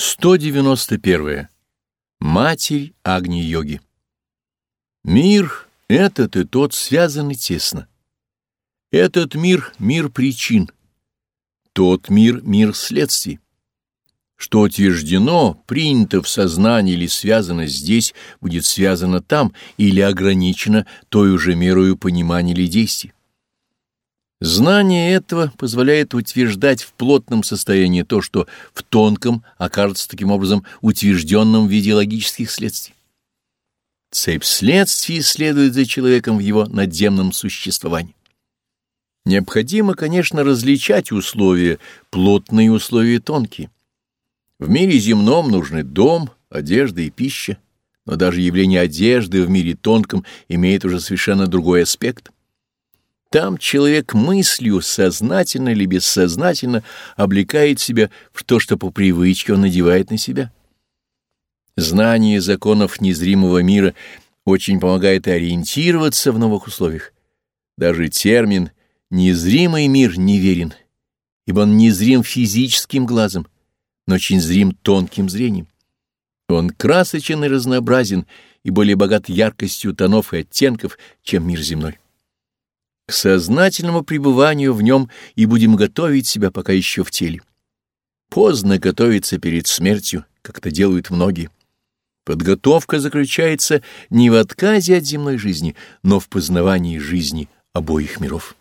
191. Матерь Агни-йоги. Мир этот и тот связаны тесно. Этот мир — мир причин, тот мир — мир следствий. Что утверждено, принято в сознании или связано здесь, будет связано там или ограничено той уже мерою понимания или действий. Знание этого позволяет утверждать в плотном состоянии то, что в тонком окажется таким образом утвержденным в виде логических следствий. Цепь следствий следует за человеком в его надземном существовании. Необходимо, конечно, различать условия плотные условия тонкие. В мире земном нужны дом, одежда и пища, но даже явление одежды в мире тонком имеет уже совершенно другой аспект — там человек мыслью, сознательно или бессознательно, облекает себя в то, что по привычке он надевает на себя. Знание законов незримого мира очень помогает ориентироваться в новых условиях. Даже термин «незримый мир» неверен, ибо он незрим физическим глазом, но очень зрим тонким зрением. Он красочен и разнообразен, и более богат яркостью тонов и оттенков, чем мир земной к сознательному пребыванию в нем и будем готовить себя пока еще в теле. Поздно готовиться перед смертью, как это делают многие. Подготовка заключается не в отказе от земной жизни, но в познавании жизни обоих миров.